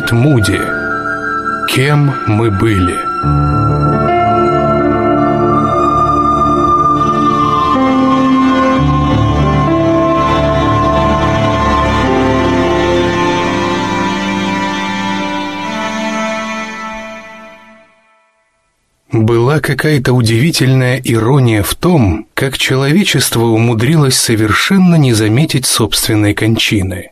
Дэвид Муди. Кем мы были? Была какая-то удивительная ирония в том, как человечество умудрилось совершенно не заметить собственной кончины.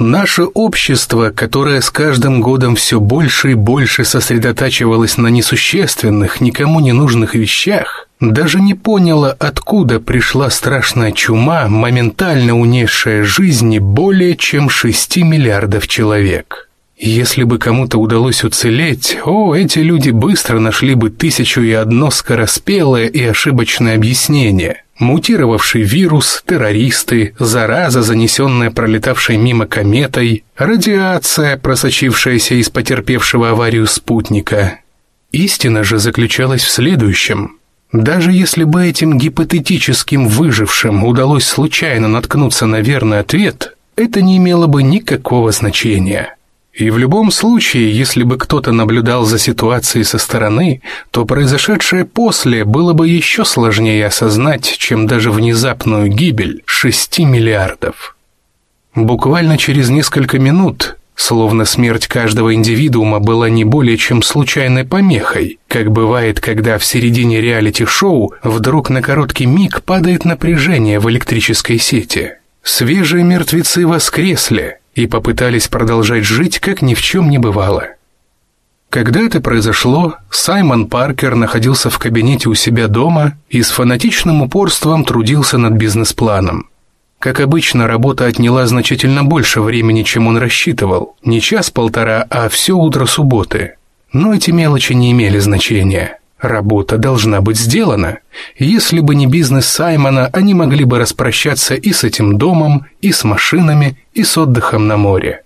Наше общество, которое с каждым годом все больше и больше сосредотачивалось на несущественных, никому не нужных вещах, даже не поняло, откуда пришла страшная чума, моментально унесшая жизни более чем 6 миллиардов человек. Если бы кому-то удалось уцелеть, о, эти люди быстро нашли бы тысячу и одно скороспелое и ошибочное объяснение. Мутировавший вирус, террористы, зараза, занесенная пролетавшей мимо кометой, радиация, просочившаяся из потерпевшего аварию спутника. Истина же заключалась в следующем. Даже если бы этим гипотетическим выжившим удалось случайно наткнуться на верный ответ, это не имело бы никакого значения. И в любом случае, если бы кто-то наблюдал за ситуацией со стороны, то произошедшее после было бы еще сложнее осознать, чем даже внезапную гибель шести миллиардов. Буквально через несколько минут, словно смерть каждого индивидуума была не более чем случайной помехой, как бывает, когда в середине реалити-шоу вдруг на короткий миг падает напряжение в электрической сети. Свежие мертвецы воскресли, и попытались продолжать жить, как ни в чем не бывало. Когда это произошло, Саймон Паркер находился в кабинете у себя дома и с фанатичным упорством трудился над бизнес-планом. Как обычно, работа отняла значительно больше времени, чем он рассчитывал. Не час-полтора, а все утро субботы. Но эти мелочи не имели значения. Работа должна быть сделана. Если бы не бизнес Саймона, они могли бы распрощаться и с этим домом, и с машинами, и с отдыхом на море.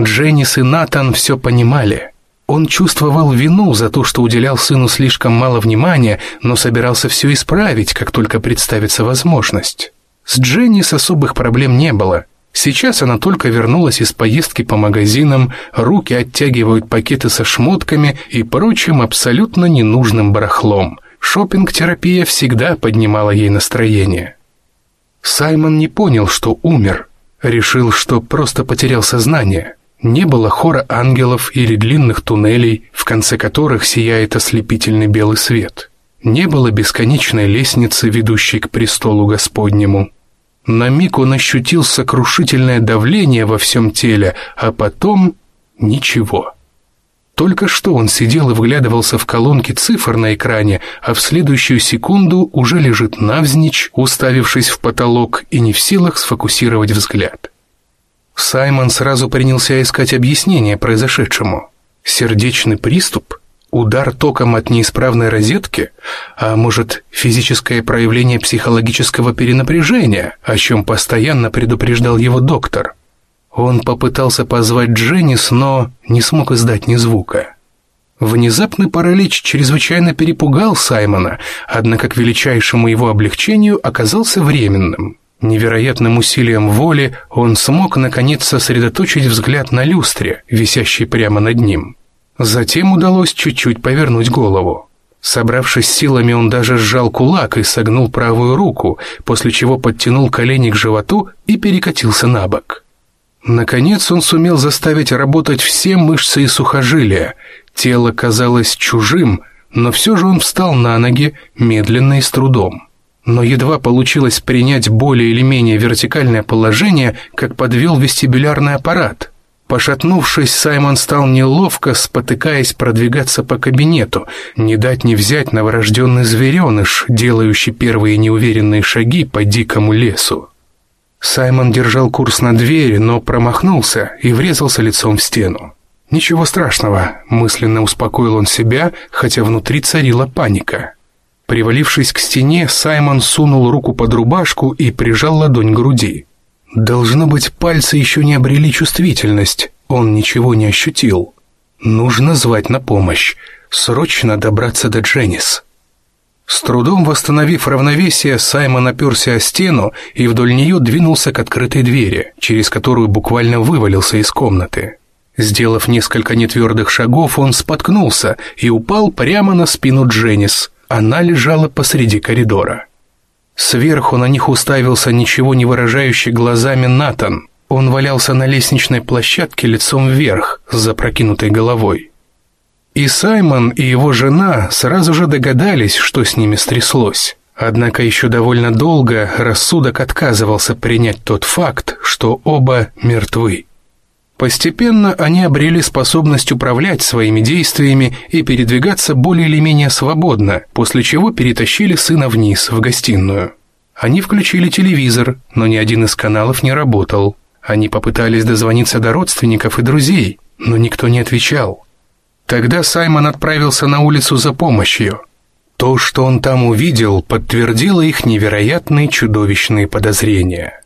Дженнис и Натан все понимали. Он чувствовал вину за то, что уделял сыну слишком мало внимания, но собирался все исправить, как только представится возможность. С Дженнис особых проблем не было – Сейчас она только вернулась из поездки по магазинам, руки оттягивают пакеты со шмотками и прочим абсолютно ненужным барахлом. Шопинг-терапия всегда поднимала ей настроение. Саймон не понял, что умер. Решил, что просто потерял сознание. Не было хора ангелов или длинных туннелей, в конце которых сияет ослепительный белый свет. Не было бесконечной лестницы, ведущей к престолу Господнему. На миг он ощутил сокрушительное давление во всем теле, а потом ничего. Только что он сидел и вглядывался в колонки цифр на экране, а в следующую секунду уже лежит навзничь, уставившись в потолок и не в силах сфокусировать взгляд. Саймон сразу принялся искать объяснение произошедшему. Сердечный приступ — Удар током от неисправной розетки? А может, физическое проявление психологического перенапряжения, о чем постоянно предупреждал его доктор? Он попытался позвать Дженнис, но не смог издать ни звука. Внезапный паралич чрезвычайно перепугал Саймона, однако к величайшему его облегчению оказался временным. Невероятным усилием воли он смог наконец сосредоточить взгляд на люстре, висящей прямо над ним. Затем удалось чуть-чуть повернуть голову. Собравшись силами, он даже сжал кулак и согнул правую руку, после чего подтянул колени к животу и перекатился на бок. Наконец он сумел заставить работать все мышцы и сухожилия. Тело казалось чужим, но все же он встал на ноги, медленно и с трудом. Но едва получилось принять более или менее вертикальное положение, как подвел вестибулярный аппарат – Пошатнувшись, Саймон стал неловко, спотыкаясь продвигаться по кабинету, не дать не взять новорожденный звереныш, делающий первые неуверенные шаги по дикому лесу. Саймон держал курс на дверь, но промахнулся и врезался лицом в стену. «Ничего страшного», — мысленно успокоил он себя, хотя внутри царила паника. Привалившись к стене, Саймон сунул руку под рубашку и прижал ладонь к груди. Должно быть, пальцы еще не обрели чувствительность, он ничего не ощутил. Нужно звать на помощь, срочно добраться до Дженнис. С трудом восстановив равновесие, Саймон оперся о стену и вдоль нее двинулся к открытой двери, через которую буквально вывалился из комнаты. Сделав несколько нетвердых шагов, он споткнулся и упал прямо на спину Дженнис. Она лежала посреди коридора. Сверху на них уставился ничего не выражающий глазами Натан. Он валялся на лестничной площадке лицом вверх, с запрокинутой головой. И Саймон, и его жена сразу же догадались, что с ними стряслось. Однако еще довольно долго рассудок отказывался принять тот факт, что оба мертвы. Постепенно они обрели способность управлять своими действиями и передвигаться более или менее свободно, после чего перетащили сына вниз, в гостиную. Они включили телевизор, но ни один из каналов не работал. Они попытались дозвониться до родственников и друзей, но никто не отвечал. Тогда Саймон отправился на улицу за помощью. То, что он там увидел, подтвердило их невероятные чудовищные подозрения.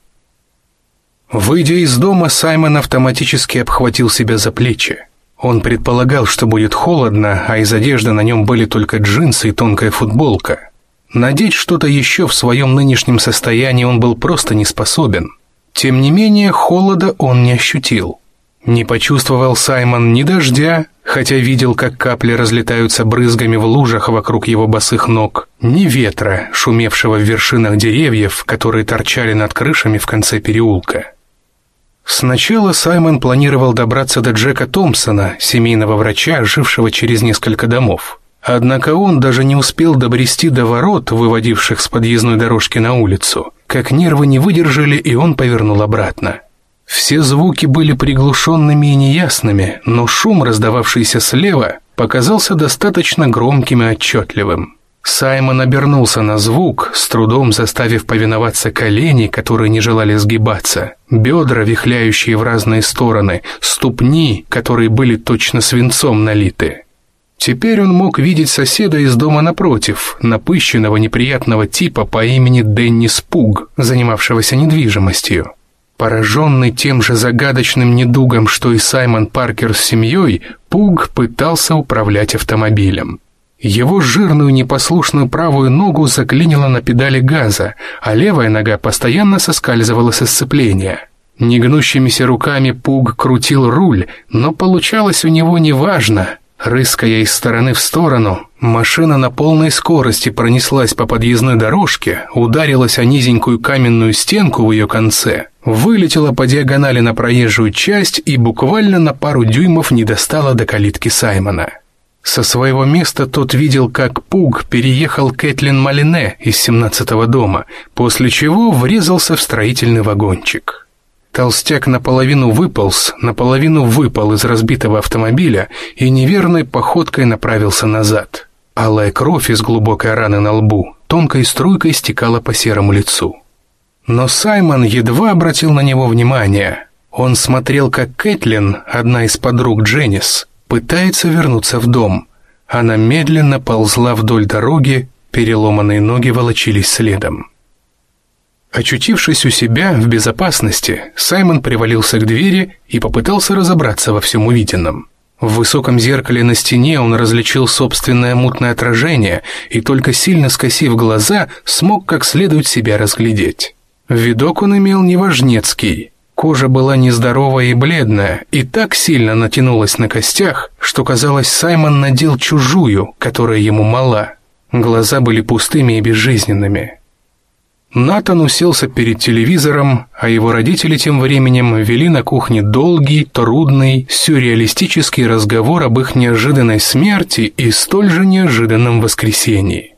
Выйдя из дома, Саймон автоматически обхватил себя за плечи. Он предполагал, что будет холодно, а из одежды на нем были только джинсы и тонкая футболка. Надеть что-то еще в своем нынешнем состоянии он был просто не способен. Тем не менее, холода он не ощутил. Не почувствовал Саймон ни дождя, хотя видел, как капли разлетаются брызгами в лужах вокруг его босых ног, ни ветра, шумевшего в вершинах деревьев, которые торчали над крышами в конце переулка. Сначала Саймон планировал добраться до Джека Томпсона, семейного врача, жившего через несколько домов. Однако он даже не успел добрести до ворот, выводивших с подъездной дорожки на улицу, как нервы не выдержали, и он повернул обратно. Все звуки были приглушенными и неясными, но шум, раздававшийся слева, показался достаточно громким и отчетливым. Саймон обернулся на звук, с трудом заставив повиноваться колени, которые не желали сгибаться, бедра, вихляющие в разные стороны, ступни, которые были точно свинцом налиты. Теперь он мог видеть соседа из дома напротив, напыщенного неприятного типа по имени Дэнни Спуг, занимавшегося недвижимостью. Пораженный тем же загадочным недугом, что и Саймон Паркер с семьей, Пуг пытался управлять автомобилем. Его жирную непослушную правую ногу заклинило на педали газа, а левая нога постоянно соскальзывала со сцепления. Негнущимися руками Пуг крутил руль, но получалось у него неважно. Рыская из стороны в сторону, машина на полной скорости пронеслась по подъездной дорожке, ударилась о низенькую каменную стенку в ее конце, вылетела по диагонали на проезжую часть и буквально на пару дюймов не достала до калитки Саймона. Со своего места тот видел, как Пуг переехал Кэтлин Малине из 17-го дома, после чего врезался в строительный вагончик. Толстяк наполовину выполз, наполовину выпал из разбитого автомобиля и неверной походкой направился назад. Алая кровь из глубокой раны на лбу тонкой струйкой стекала по серому лицу. Но Саймон едва обратил на него внимание. Он смотрел, как Кэтлин, одна из подруг Дженнис, пытается вернуться в дом. Она медленно ползла вдоль дороги, переломанные ноги волочились следом. Очутившись у себя в безопасности, Саймон привалился к двери и попытался разобраться во всем увиденном. В высоком зеркале на стене он различил собственное мутное отражение и только сильно скосив глаза, смог как следует себя разглядеть. Видок он имел неважнецкий. Кожа была нездоровая и бледная, и так сильно натянулась на костях, что казалось, Саймон надел чужую, которая ему мала. Глаза были пустыми и безжизненными. Натан уселся перед телевизором, а его родители тем временем вели на кухне долгий, трудный, сюрреалистический разговор об их неожиданной смерти и столь же неожиданном воскресении.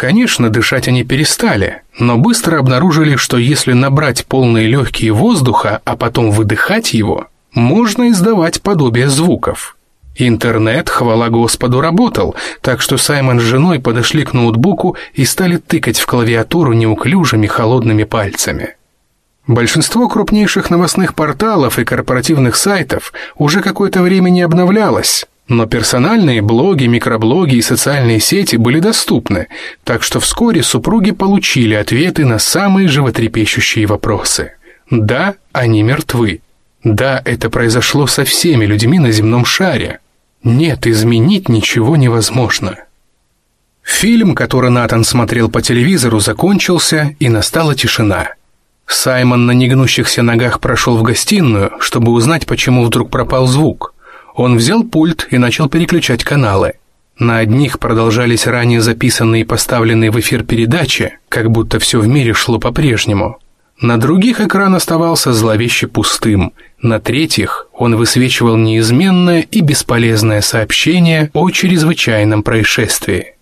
Конечно, дышать они перестали, но быстро обнаружили, что если набрать полные легкие воздуха, а потом выдыхать его, можно издавать подобие звуков. Интернет, хвала Господу, работал, так что Саймон с женой подошли к ноутбуку и стали тыкать в клавиатуру неуклюжими холодными пальцами. Большинство крупнейших новостных порталов и корпоративных сайтов уже какое-то время не обновлялось, но персональные блоги, микроблоги и социальные сети были доступны, так что вскоре супруги получили ответы на самые животрепещущие вопросы. Да, они мертвы. Да, это произошло со всеми людьми на земном шаре. Нет, изменить ничего невозможно. Фильм, который Натан смотрел по телевизору, закончился, и настала тишина. Саймон на негнущихся ногах прошел в гостиную, чтобы узнать, почему вдруг пропал звук. Он взял пульт и начал переключать каналы. На одних продолжались ранее записанные и поставленные в эфир передачи, как будто все в мире шло по-прежнему. На других экран оставался зловеще пустым, на третьих он высвечивал неизменное и бесполезное сообщение о чрезвычайном происшествии.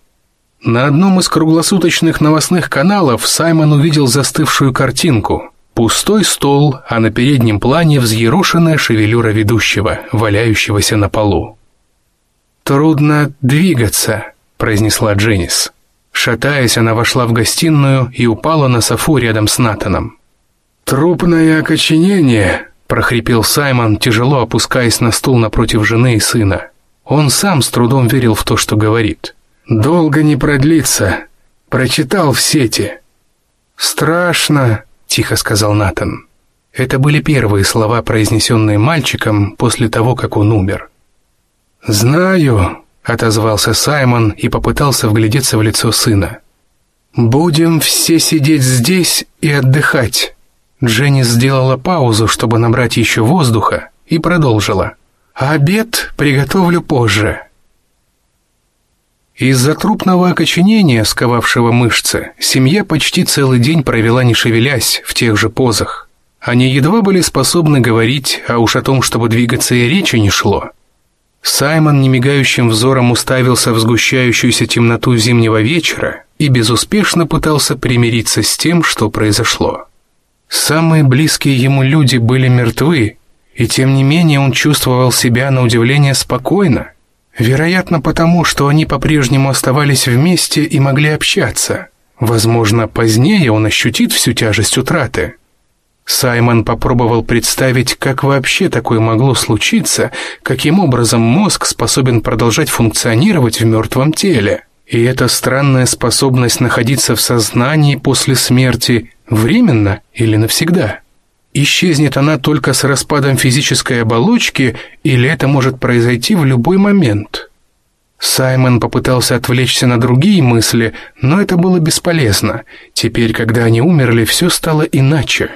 На одном из круглосуточных новостных каналов Саймон увидел застывшую картинку. Пустой стол, а на переднем плане взъерошенная шевелюра ведущего, валяющегося на полу. «Трудно двигаться», — произнесла Дженнис. Шатаясь, она вошла в гостиную и упала на софу рядом с Натаном. «Трупное окоченение», — прохрипел Саймон, тяжело опускаясь на стул напротив жены и сына. Он сам с трудом верил в то, что говорит. «Долго не продлится. Прочитал в сети». «Страшно», — тихо сказал Натан. Это были первые слова, произнесенные мальчиком после того, как он умер. «Знаю», — отозвался Саймон и попытался вглядеться в лицо сына. «Будем все сидеть здесь и отдыхать». Дженни сделала паузу, чтобы набрать еще воздуха, и продолжила. «Обед приготовлю позже». Из-за трупного окоченения, сковавшего мышцы, семья почти целый день провела не шевелясь в тех же позах. Они едва были способны говорить, а уж о том, чтобы двигаться и речи не шло. Саймон немигающим взором уставился в сгущающуюся темноту зимнего вечера и безуспешно пытался примириться с тем, что произошло. Самые близкие ему люди были мертвы, и тем не менее он чувствовал себя на удивление спокойно, Вероятно, потому, что они по-прежнему оставались вместе и могли общаться. Возможно, позднее он ощутит всю тяжесть утраты. Саймон попробовал представить, как вообще такое могло случиться, каким образом мозг способен продолжать функционировать в мертвом теле. И эта странная способность находиться в сознании после смерти временно или навсегда. Исчезнет она только с распадом физической оболочки, или это может произойти в любой момент? Саймон попытался отвлечься на другие мысли, но это было бесполезно. Теперь, когда они умерли, все стало иначе.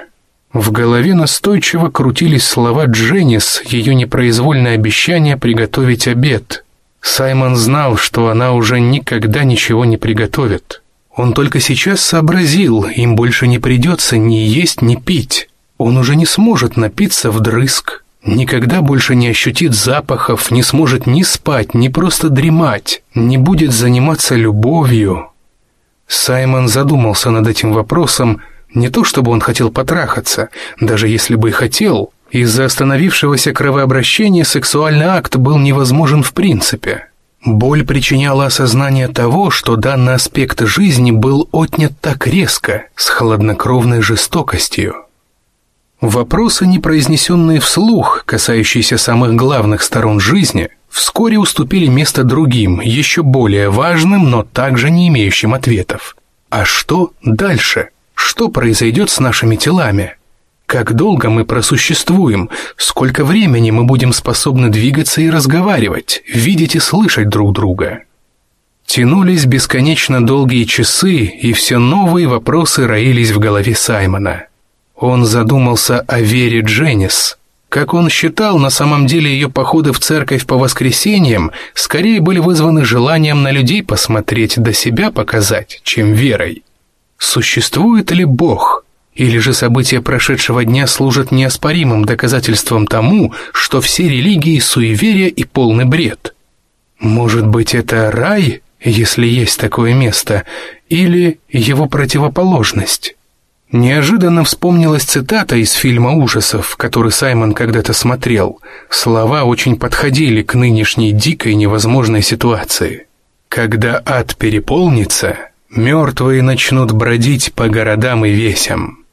В голове настойчиво крутились слова Дженнис, ее непроизвольное обещание приготовить обед. Саймон знал, что она уже никогда ничего не приготовит. Он только сейчас сообразил, им больше не придется ни есть, ни пить. Он уже не сможет напиться вдрызг, никогда больше не ощутит запахов, не сможет ни спать, ни просто дремать, не будет заниматься любовью. Саймон задумался над этим вопросом, не то чтобы он хотел потрахаться, даже если бы и хотел, из-за остановившегося кровообращения сексуальный акт был невозможен в принципе. Боль причиняла осознание того, что данный аспект жизни был отнят так резко, с хладнокровной жестокостью. Вопросы, не произнесенные вслух, касающиеся самых главных сторон жизни, вскоре уступили место другим, еще более важным, но также не имеющим ответов. А что дальше? Что произойдет с нашими телами? Как долго мы просуществуем? Сколько времени мы будем способны двигаться и разговаривать, видеть и слышать друг друга? Тянулись бесконечно долгие часы, и все новые вопросы роились в голове Саймона. Он задумался о вере Дженнис. Как он считал, на самом деле ее походы в церковь по воскресеньям скорее были вызваны желанием на людей посмотреть, до себя показать, чем верой. Существует ли Бог? Или же события прошедшего дня служат неоспоримым доказательством тому, что все религии – суеверия и полный бред? Может быть, это рай, если есть такое место, или его противоположность? Неожиданно вспомнилась цитата из фильма ужасов, который Саймон когда-то смотрел. Слова очень подходили к нынешней дикой невозможной ситуации. «Когда ад переполнится, мертвые начнут бродить по городам и весям».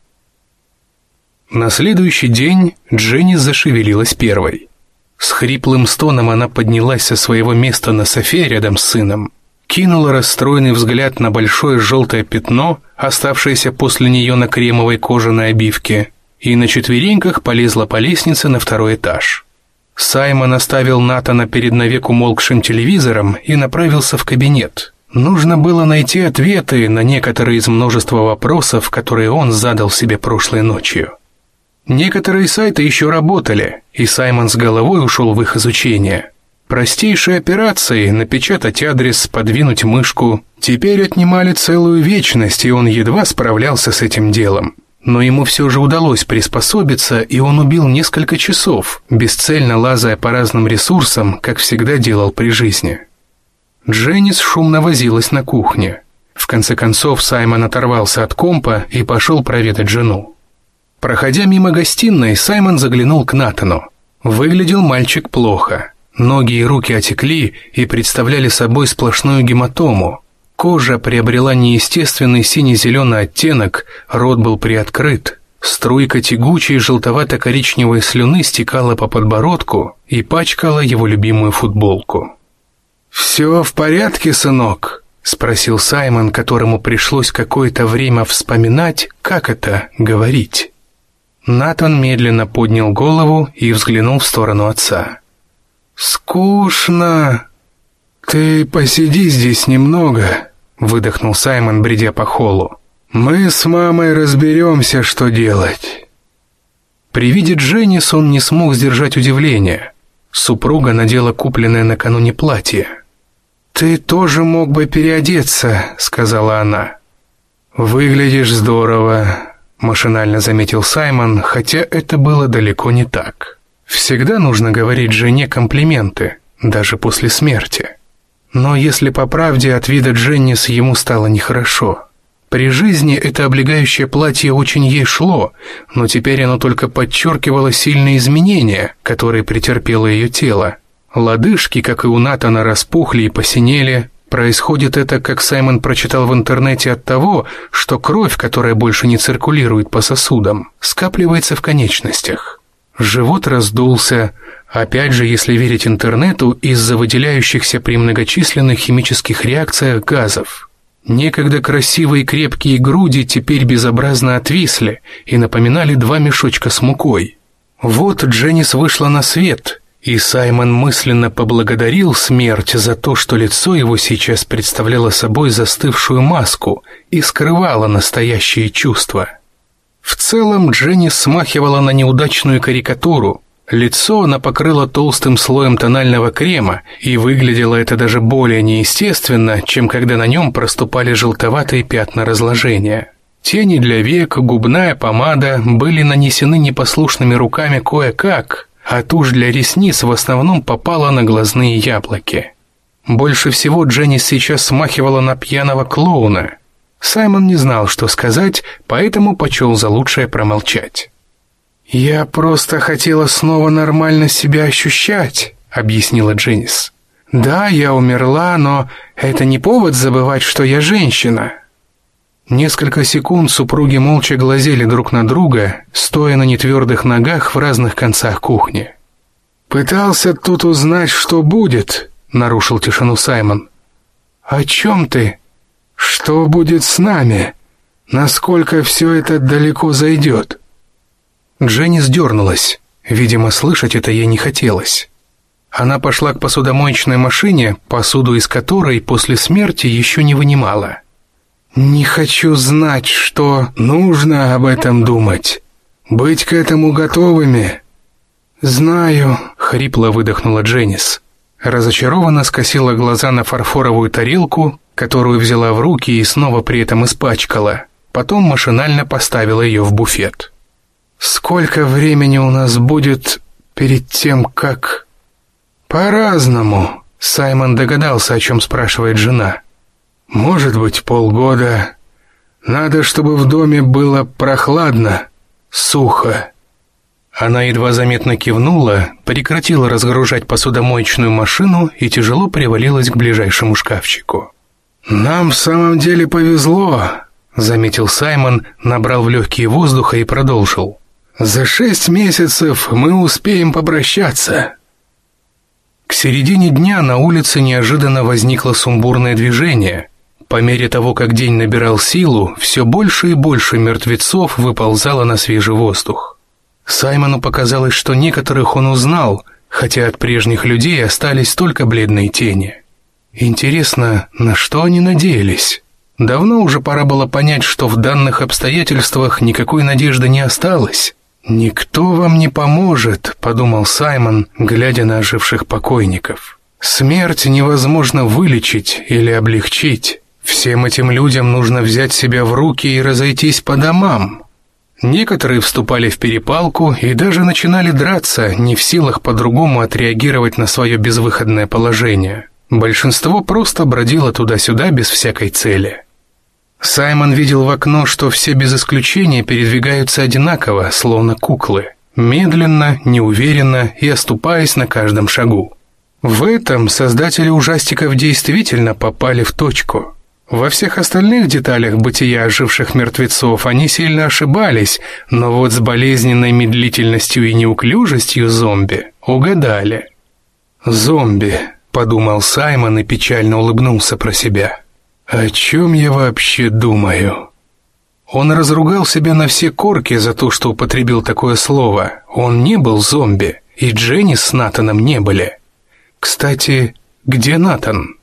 На следующий день Дженни зашевелилась первой. С хриплым стоном она поднялась со своего места на софе рядом с сыном кинула расстроенный взгляд на большое желтое пятно, оставшееся после нее на кремовой кожаной обивке, и на четвереньках полезла по лестнице на второй этаж. Саймон оставил Натана перед навек умолкшим телевизором и направился в кабинет. Нужно было найти ответы на некоторые из множества вопросов, которые он задал себе прошлой ночью. Некоторые сайты еще работали, и Саймон с головой ушел в их изучение. Простейшие операции, напечатать адрес, подвинуть мышку, теперь отнимали целую вечность, и он едва справлялся с этим делом. Но ему все же удалось приспособиться, и он убил несколько часов, бесцельно лазая по разным ресурсам, как всегда делал при жизни. Дженнис шумно возилась на кухне. В конце концов Саймон оторвался от компа и пошел проведать жену. Проходя мимо гостиной, Саймон заглянул к Натану. Выглядел мальчик плохо. Ноги и руки отекли и представляли собой сплошную гематому. Кожа приобрела неестественный сине-зеленый оттенок, рот был приоткрыт. Струйка тягучей желтовато-коричневой слюны стекала по подбородку и пачкала его любимую футболку. «Все в порядке, сынок?» — спросил Саймон, которому пришлось какое-то время вспоминать, как это говорить. Натан медленно поднял голову и взглянул в сторону отца. «Скучно. Ты посиди здесь немного», — выдохнул Саймон, бредя по холлу. «Мы с мамой разберемся, что делать». При виде Дженнис он не смог сдержать удивления. Супруга надела купленное накануне платье. «Ты тоже мог бы переодеться», — сказала она. «Выглядишь здорово», — машинально заметил Саймон, хотя это было далеко не так. Всегда нужно говорить жене комплименты, даже после смерти. Но если по правде от вида Дженнис ему стало нехорошо. При жизни это облегающее платье очень ей шло, но теперь оно только подчеркивало сильные изменения, которые претерпело ее тело. Лодыжки, как и у Натана, распухли и посинели. Происходит это, как Саймон прочитал в интернете, от того, что кровь, которая больше не циркулирует по сосудам, скапливается в конечностях. Живот раздулся, опять же, если верить интернету, из-за выделяющихся при многочисленных химических реакциях газов. Некогда красивые крепкие груди теперь безобразно отвисли и напоминали два мешочка с мукой. Вот Дженнис вышла на свет, и Саймон мысленно поблагодарил смерть за то, что лицо его сейчас представляло собой застывшую маску и скрывало настоящие чувства. В целом Дженни смахивала на неудачную карикатуру. Лицо она покрыла толстым слоем тонального крема, и выглядело это даже более неестественно, чем когда на нем проступали желтоватые пятна разложения. Тени для век, губная помада были нанесены непослушными руками кое-как, а тушь для ресниц в основном попала на глазные яблоки. Больше всего Дженнис сейчас смахивала на пьяного клоуна. Саймон не знал, что сказать, поэтому почел за лучшее промолчать. «Я просто хотела снова нормально себя ощущать», — объяснила Дженнис. «Да, я умерла, но это не повод забывать, что я женщина». Несколько секунд супруги молча глазели друг на друга, стоя на нетвердых ногах в разных концах кухни. «Пытался тут узнать, что будет», — нарушил тишину Саймон. «О чем ты? Что будет с нами? Насколько все это далеко зайдет?» Дженни сдернулась. Видимо, слышать это ей не хотелось. Она пошла к посудомоечной машине, посуду из которой после смерти еще не вынимала. «Не хочу знать, что нужно об этом думать. Быть к этому готовыми». «Знаю», — хрипло выдохнула Дженнис. Разочарованно скосила глаза на фарфоровую тарелку, которую взяла в руки и снова при этом испачкала. Потом машинально поставила ее в буфет. «Сколько времени у нас будет перед тем, как...» «По-разному», — Саймон догадался, о чем спрашивает жена. Может быть, полгода. Надо, чтобы в доме было прохладно, сухо. Она едва заметно кивнула, прекратила разгружать посудомоечную машину и тяжело привалилась к ближайшему шкафчику. «Нам в самом деле повезло», — заметил Саймон, набрал в легкие воздуха и продолжил. «За шесть месяцев мы успеем попрощаться». К середине дня на улице неожиданно возникло сумбурное движение. По мере того, как день набирал силу, все больше и больше мертвецов выползало на свежий воздух. Саймону показалось, что некоторых он узнал, хотя от прежних людей остались только бледные тени. Интересно, на что они надеялись? Давно уже пора было понять, что в данных обстоятельствах никакой надежды не осталось. «Никто вам не поможет», — подумал Саймон, глядя на оживших покойников. «Смерть невозможно вылечить или облегчить. Всем этим людям нужно взять себя в руки и разойтись по домам». Некоторые вступали в перепалку и даже начинали драться, не в силах по-другому отреагировать на свое безвыходное положение. Большинство просто бродило туда-сюда без всякой цели. Саймон видел в окно, что все без исключения передвигаются одинаково, словно куклы, медленно, неуверенно и оступаясь на каждом шагу. В этом создатели ужастиков действительно попали в точку. Во всех остальных деталях бытия оживших мертвецов они сильно ошибались, но вот с болезненной медлительностью и неуклюжестью зомби угадали. «Зомби», — подумал Саймон и печально улыбнулся про себя. «О чем я вообще думаю?» Он разругал себя на все корки за то, что употребил такое слово. Он не был зомби, и Дженни с Натаном не были. Кстати, где Натан?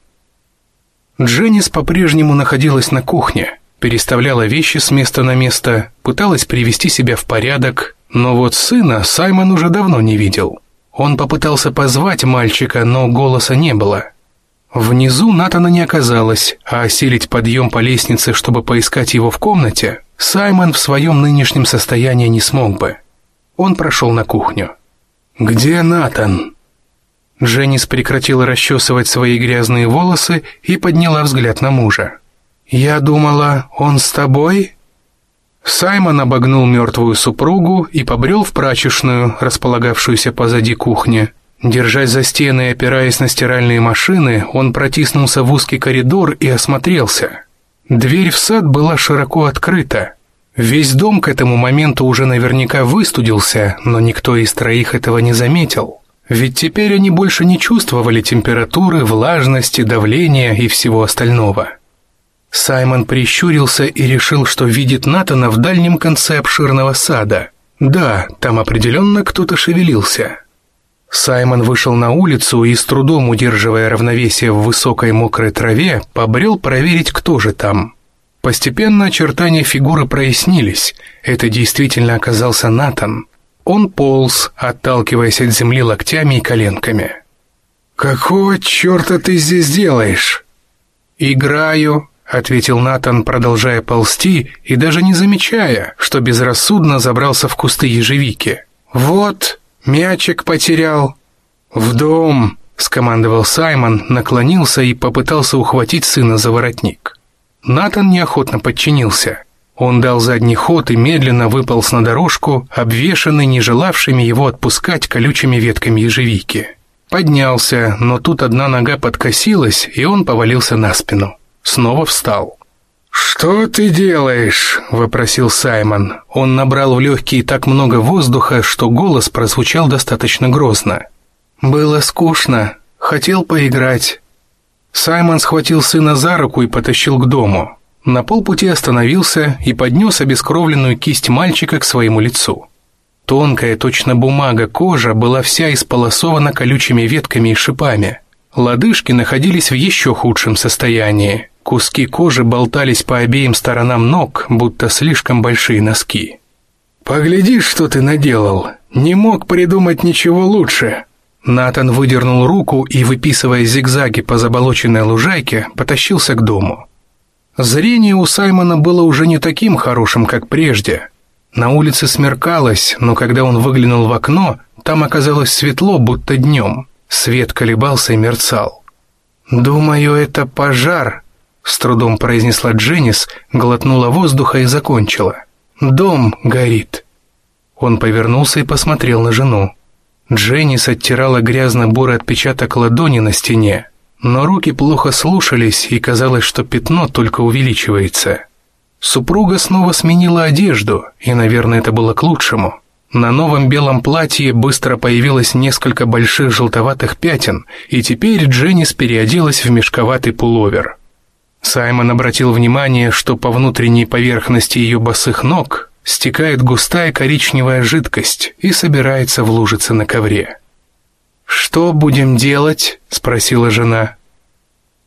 Дженнис по-прежнему находилась на кухне, переставляла вещи с места на место, пыталась привести себя в порядок, но вот сына Саймон уже давно не видел. Он попытался позвать мальчика, но голоса не было. Внизу Натана не оказалось, а осилить подъем по лестнице, чтобы поискать его в комнате, Саймон в своем нынешнем состоянии не смог бы. Он прошел на кухню. «Где Натан?» Дженнис прекратила расчесывать свои грязные волосы и подняла взгляд на мужа. «Я думала, он с тобой?» Саймон обогнул мертвую супругу и побрел в прачечную, располагавшуюся позади кухни. Держась за стены и опираясь на стиральные машины, он протиснулся в узкий коридор и осмотрелся. Дверь в сад была широко открыта. Весь дом к этому моменту уже наверняка выстудился, но никто из троих этого не заметил. Ведь теперь они больше не чувствовали температуры, влажности, давления и всего остального. Саймон прищурился и решил, что видит Натана в дальнем конце обширного сада. Да, там определенно кто-то шевелился. Саймон вышел на улицу и, с трудом удерживая равновесие в высокой мокрой траве, побрел проверить, кто же там. Постепенно очертания фигуры прояснились. Это действительно оказался Натан. Он полз, отталкиваясь от земли локтями и коленками. «Какого черта ты здесь делаешь?» «Играю», — ответил Натан, продолжая ползти и даже не замечая, что безрассудно забрался в кусты ежевики. «Вот», «Мячик потерял». «В дом», — скомандовал Саймон, наклонился и попытался ухватить сына за воротник. Натан неохотно подчинился. Он дал задний ход и медленно выполз на дорожку, обвешанный не желавшими его отпускать колючими ветками ежевики. Поднялся, но тут одна нога подкосилась, и он повалился на спину. Снова встал. «Что ты делаешь?» — вопросил Саймон. Он набрал в легкие так много воздуха, что голос прозвучал достаточно грозно. «Было скучно. Хотел поиграть». Саймон схватил сына за руку и потащил к дому. На полпути остановился и поднес обескровленную кисть мальчика к своему лицу. Тонкая, точно бумага, кожа была вся исполосована колючими ветками и шипами. Лодыжки находились в еще худшем состоянии. Куски кожи болтались по обеим сторонам ног, будто слишком большие носки. «Погляди, что ты наделал! Не мог придумать ничего лучше!» Натан выдернул руку и, выписывая зигзаги по заболоченной лужайке, потащился к дому. Зрение у Саймона было уже не таким хорошим, как прежде. На улице смеркалось, но когда он выглянул в окно, там оказалось светло, будто днем. Свет колебался и мерцал. «Думаю, это пожар», с трудом произнесла Дженнис, глотнула воздуха и закончила. «Дом горит». Он повернулся и посмотрел на жену. Дженнис оттирала грязно-бурый отпечаток ладони на стене, но руки плохо слушались, и казалось, что пятно только увеличивается. Супруга снова сменила одежду, и, наверное, это было к лучшему. На новом белом платье быстро появилось несколько больших желтоватых пятен, и теперь Дженнис переоделась в мешковатый пуловер. Саймон обратил внимание, что по внутренней поверхности ее босых ног стекает густая коричневая жидкость и собирается в лужице на ковре. «Что будем делать?» — спросила жена.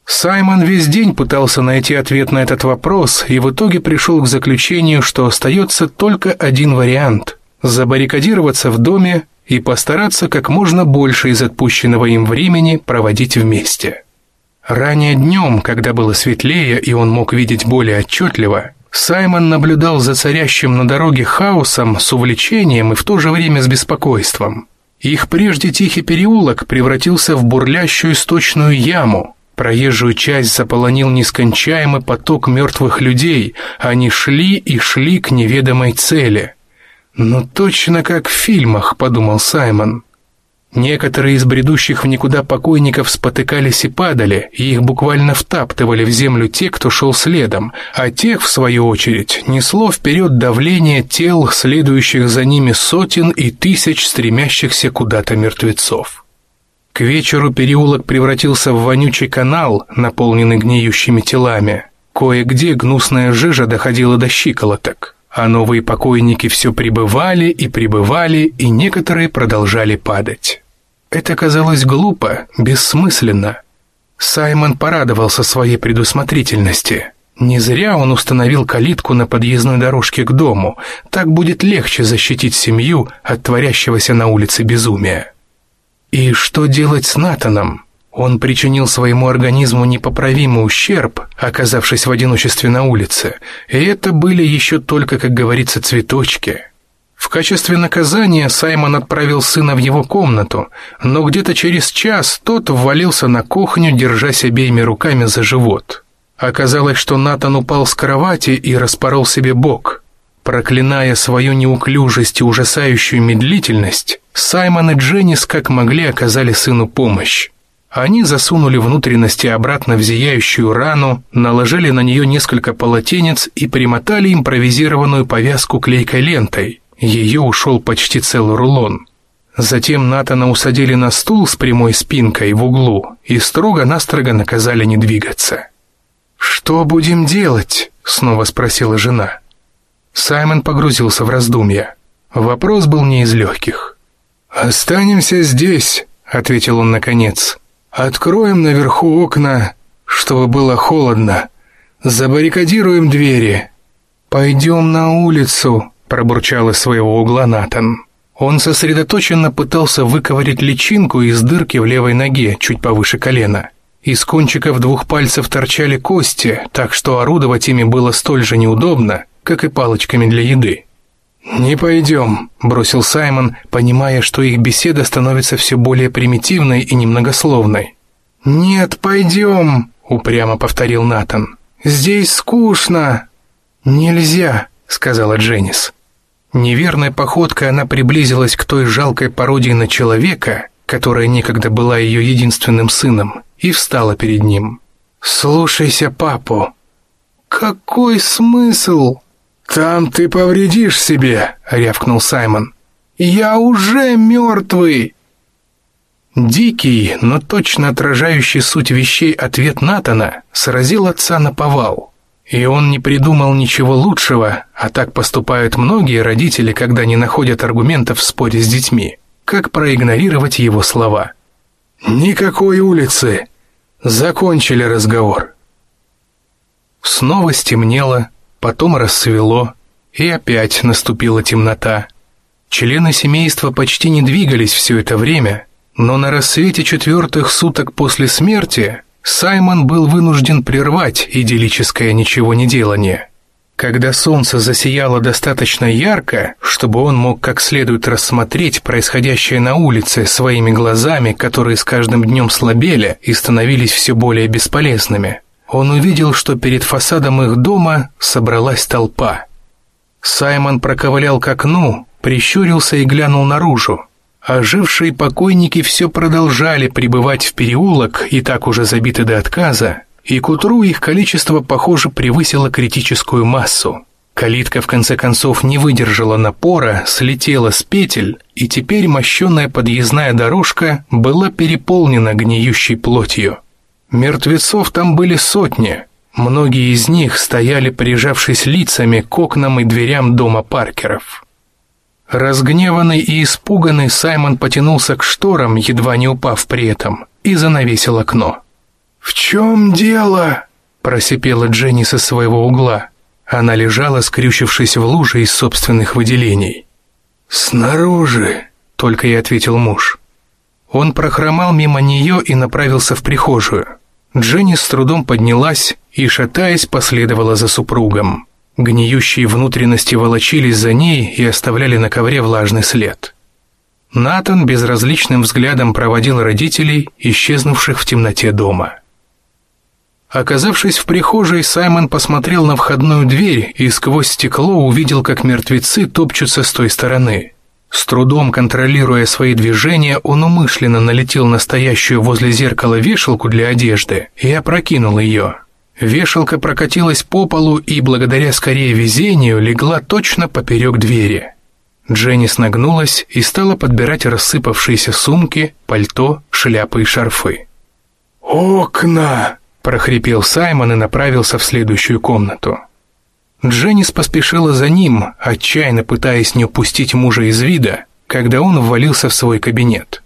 Саймон весь день пытался найти ответ на этот вопрос и в итоге пришел к заключению, что остается только один вариант – забаррикадироваться в доме и постараться как можно больше из отпущенного им времени проводить вместе. Ранее днем, когда было светлее и он мог видеть более отчетливо, Саймон наблюдал за царящим на дороге хаосом с увлечением и в то же время с беспокойством. Их прежде тихий переулок превратился в бурлящую сточную яму – Проезжую часть заполонил нескончаемый поток мертвых людей. Они шли и шли к неведомой цели. «Ну точно как в фильмах», — подумал Саймон. Некоторые из бредущих в никуда покойников спотыкались и падали, и их буквально втаптывали в землю те, кто шел следом, а тех, в свою очередь, несло вперед давление тел, следующих за ними сотен и тысяч стремящихся куда-то мертвецов. К вечеру переулок превратился в вонючий канал, наполненный гниющими телами. Кое-где гнусная жижа доходила до щиколоток, а новые покойники все прибывали и прибывали, и некоторые продолжали падать. Это казалось глупо, бессмысленно. Саймон порадовался своей предусмотрительности. Не зря он установил калитку на подъездной дорожке к дому, так будет легче защитить семью от творящегося на улице безумия. И что делать с Натаном? Он причинил своему организму непоправимый ущерб, оказавшись в одиночестве на улице, и это были еще только, как говорится, цветочки. В качестве наказания Саймон отправил сына в его комнату, но где-то через час тот ввалился на кухню, держась обеими руками за живот. Оказалось, что Натан упал с кровати и распорол себе бок. Проклиная свою неуклюжесть и ужасающую медлительность, Саймон и Дженнис как могли оказали сыну помощь. Они засунули внутренности обратно в зияющую рану, наложили на нее несколько полотенец и примотали импровизированную повязку клейкой лентой. Ее ушел почти целый рулон. Затем Натана усадили на стул с прямой спинкой в углу и строго-настрого наказали не двигаться. «Что будем делать?» — снова спросила жена. Саймон погрузился в раздумья. Вопрос был не из легких. «Останемся здесь», — ответил он наконец. «Откроем наверху окна, чтобы было холодно. Забаррикадируем двери». «Пойдем на улицу», — пробурчал из своего угла Натан. Он сосредоточенно пытался выковырять личинку из дырки в левой ноге, чуть повыше колена. Из кончиков двух пальцев торчали кости, так что орудовать ими было столь же неудобно, как и палочками для еды. «Не пойдем», — бросил Саймон, понимая, что их беседа становится все более примитивной и немногословной. «Нет, пойдем», — упрямо повторил Натан. «Здесь скучно». «Нельзя», — сказала Дженнис. Неверной походкой она приблизилась к той жалкой пародии на человека, которая некогда была ее единственным сыном, и встала перед ним. «Слушайся папу». «Какой смысл?» «Там ты повредишь себе», — рявкнул Саймон. «Я уже мертвый!» Дикий, но точно отражающий суть вещей ответ Натана сразил отца на повал. И он не придумал ничего лучшего, а так поступают многие родители, когда не находят аргументов в споре с детьми, как проигнорировать его слова. «Никакой улицы! Закончили разговор!» Снова стемнело, Потом рассвело, и опять наступила темнота. Члены семейства почти не двигались все это время, но на рассвете четвертых суток после смерти Саймон был вынужден прервать идиллическое ничего не делание. Когда солнце засияло достаточно ярко, чтобы он мог как следует рассмотреть происходящее на улице своими глазами, которые с каждым днем слабели и становились все более бесполезными, он увидел, что перед фасадом их дома собралась толпа. Саймон проковылял к окну, прищурился и глянул наружу. Ожившие покойники все продолжали пребывать в переулок и так уже забиты до отказа, и к утру их количество, похоже, превысило критическую массу. Калитка в конце концов не выдержала напора, слетела с петель, и теперь мощенная подъездная дорожка была переполнена гниющей плотью. Мертвецов там были сотни. Многие из них стояли, прижавшись лицами к окнам и дверям дома Паркеров. Разгневанный и испуганный Саймон потянулся к шторам, едва не упав при этом, и занавесил окно. «В чем дело?» – просипела Дженни со своего угла. Она лежала, скрючившись в луже из собственных выделений. «Снаружи», — только и ответил муж. Он прохромал мимо нее и направился в прихожую. Дженни с трудом поднялась и, шатаясь, последовала за супругом. Гниющие внутренности волочились за ней и оставляли на ковре влажный след. Натан безразличным взглядом проводил родителей, исчезнувших в темноте дома. Оказавшись в прихожей, Саймон посмотрел на входную дверь и сквозь стекло увидел, как мертвецы топчутся с той стороны. С трудом контролируя свои движения, он умышленно налетел на стоящую возле зеркала вешалку для одежды и опрокинул ее. Вешалка прокатилась по полу и, благодаря скорее везению, легла точно поперек двери. Дженнис нагнулась и стала подбирать рассыпавшиеся сумки, пальто, шляпы и шарфы. «Окна!» – прохрипел Саймон и направился в следующую комнату. Дженнис поспешила за ним, отчаянно пытаясь не упустить мужа из вида, когда он ввалился в свой кабинет.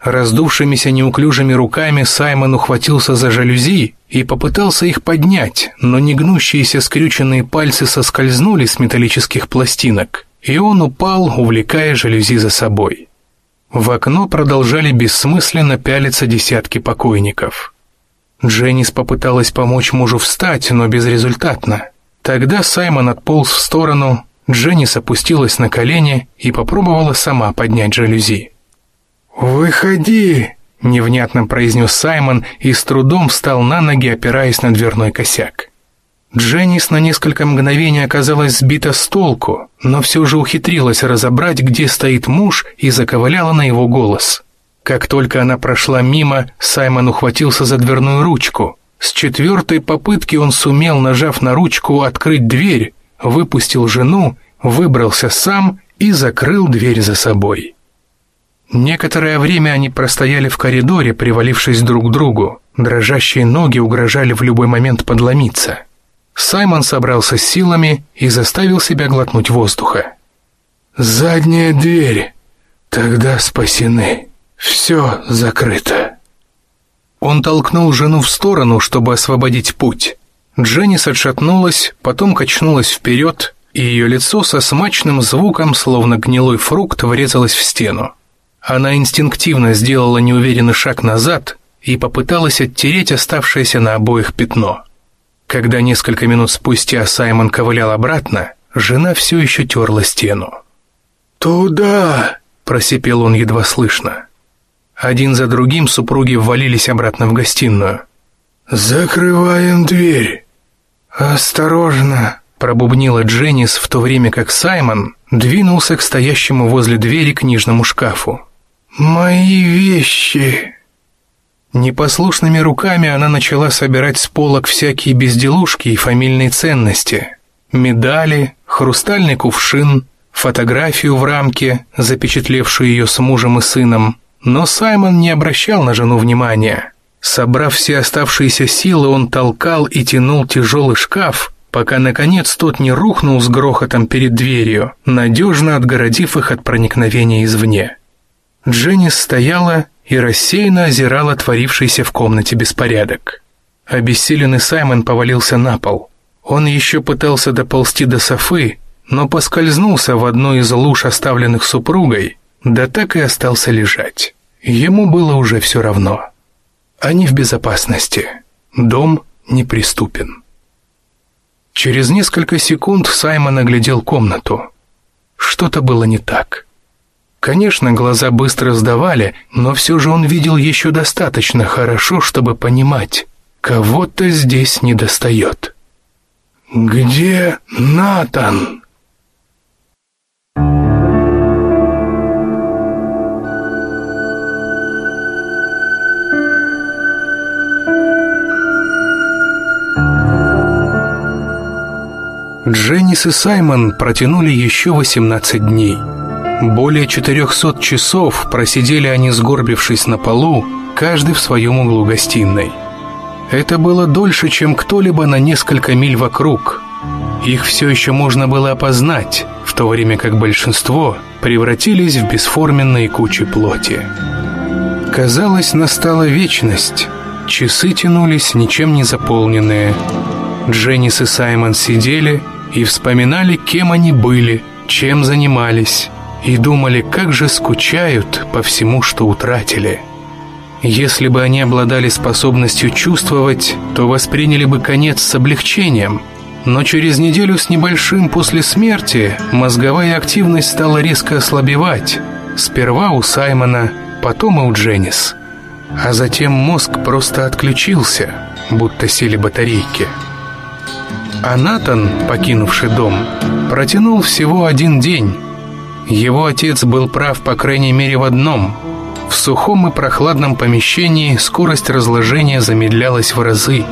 Раздувшимися неуклюжими руками Саймон ухватился за жалюзи и попытался их поднять, но негнущиеся скрюченные пальцы соскользнули с металлических пластинок, и он упал, увлекая жалюзи за собой. В окно продолжали бессмысленно пялиться десятки покойников. Дженнис попыталась помочь мужу встать, но безрезультатно. Тогда Саймон отполз в сторону, Дженнис опустилась на колени и попробовала сама поднять жалюзи. «Выходи!» — невнятно произнес Саймон и с трудом встал на ноги, опираясь на дверной косяк. Дженнис на несколько мгновений оказалась сбита с толку, но все же ухитрилась разобрать, где стоит муж, и заковыляла на его голос. Как только она прошла мимо, Саймон ухватился за дверную ручку. С четвертой попытки он сумел, нажав на ручку, открыть дверь, выпустил жену, выбрался сам и закрыл дверь за собой. Некоторое время они простояли в коридоре, привалившись друг к другу. Дрожащие ноги угрожали в любой момент подломиться. Саймон собрался с силами и заставил себя глотнуть воздуха. «Задняя дверь. Тогда спасены. Все закрыто». Он толкнул жену в сторону, чтобы освободить путь. Дженнис отшатнулась, потом качнулась вперед, и ее лицо со смачным звуком, словно гнилой фрукт, врезалось в стену. Она инстинктивно сделала неуверенный шаг назад и попыталась оттереть оставшееся на обоих пятно. Когда несколько минут спустя Саймон ковылял обратно, жена все еще терла стену. «Туда!» – просипел он едва слышно. Один за другим супруги ввалились обратно в гостиную. «Закрываем дверь!» «Осторожно!» – пробубнила Дженнис, в то время как Саймон двинулся к стоящему возле двери книжному шкафу. «Мои вещи!» Непослушными руками она начала собирать с полок всякие безделушки и фамильные ценности. Медали, хрустальный кувшин, фотографию в рамке, запечатлевшую ее с мужем и сыном, но Саймон не обращал на жену внимания. Собрав все оставшиеся силы, он толкал и тянул тяжелый шкаф, пока, наконец, тот не рухнул с грохотом перед дверью, надежно отгородив их от проникновения извне. Дженнис стояла и рассеянно озирала творившийся в комнате беспорядок. Обессиленный Саймон повалился на пол. Он еще пытался доползти до Софы, но поскользнулся в одной из луж, оставленных супругой, да так и остался лежать. Ему было уже все равно. Они в безопасности. Дом неприступен. Через несколько секунд Саймон оглядел комнату. Что-то было не так. Конечно, глаза быстро сдавали, но все же он видел еще достаточно хорошо, чтобы понимать, кого-то здесь недостает. «Где Натан?» Дженнис и Саймон протянули еще 18 дней. Более 400 часов просидели они, сгорбившись на полу, каждый в своем углу гостиной. Это было дольше, чем кто-либо на несколько миль вокруг. Их все еще можно было опознать, в то время как большинство превратились в бесформенные кучи плоти. Казалось, настала вечность, Часы тянулись, ничем не заполненные. Дженнис и Саймон сидели и вспоминали, кем они были, чем занимались, и думали, как же скучают по всему, что утратили. Если бы они обладали способностью чувствовать, то восприняли бы конец с облегчением. Но через неделю с небольшим после смерти мозговая активность стала резко ослабевать. Сперва у Саймона, потом и у Дженнис. А затем мозг просто отключился, будто сели батарейки. А Натан, покинувший дом, протянул всего один день. Его отец был прав по крайней мере в одном – в сухом и прохладном помещении скорость разложения замедлялась в разы.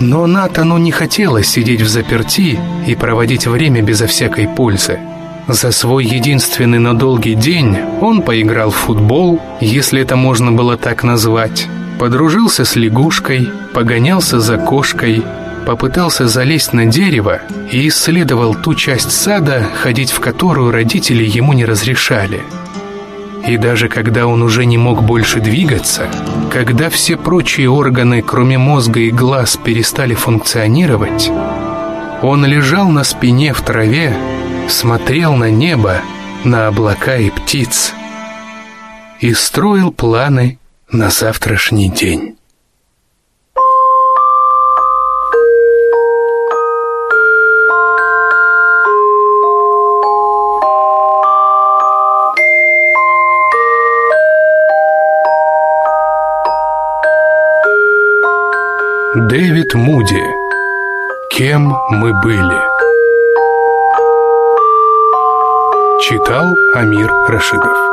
Но Натану не хотелось сидеть в заперти и проводить время безо всякой пользы. За свой единственный, но долгий день он поиграл в футбол, если это можно было так назвать, подружился с лягушкой, погонялся за кошкой, попытался залезть на дерево и исследовал ту часть сада, ходить в которую родители ему не разрешали – и даже когда он уже не мог больше двигаться, когда все прочие органы, кроме мозга и глаз, перестали функционировать, он лежал на спине в траве, смотрел на небо, на облака и птиц и строил планы на завтрашний день. Дэвид Муди. Кем мы были? Читал Амир Рашидов